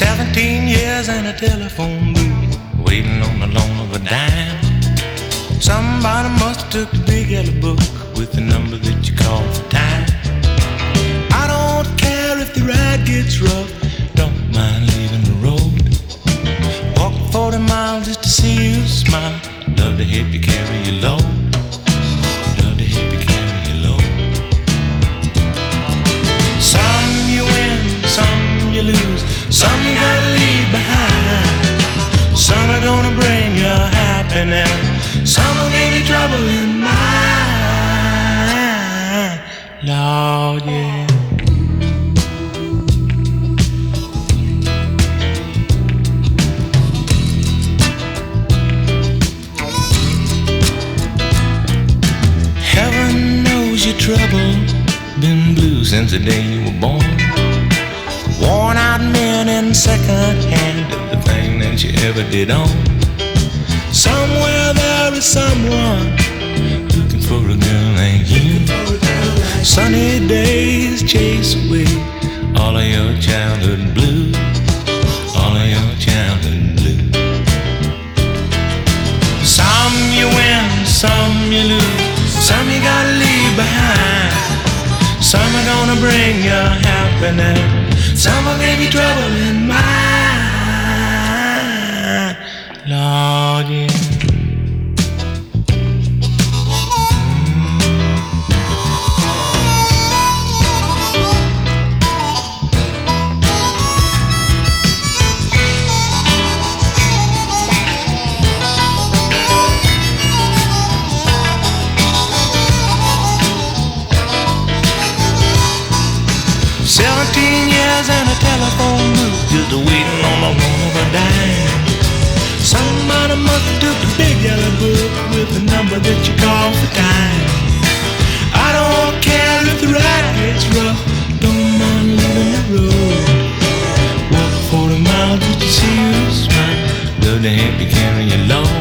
Seventeen years in a telephone booth, waiting on the loan of a dime. Somebody must have took the big yellow book with the number that you call for time. I don't care if the ride gets rough, Yeah. Heaven knows your trouble, been since the day you were born. Worn out men in that you ever did on. Somewhere there is someone childhood blues, all of your childhood blues. Some you win, some you lose, some you gotta leave behind. Some are gonna bring you happiness, some give you trouble in mind. 17 years and a telephone booth just waiting on the one of a dime. Somebody must have took the big yellow book with the number that you call for time. I don't care if the ride gets rough, don't mind living the road. Walk 40 miles just to see you smile. Love to help you carry along.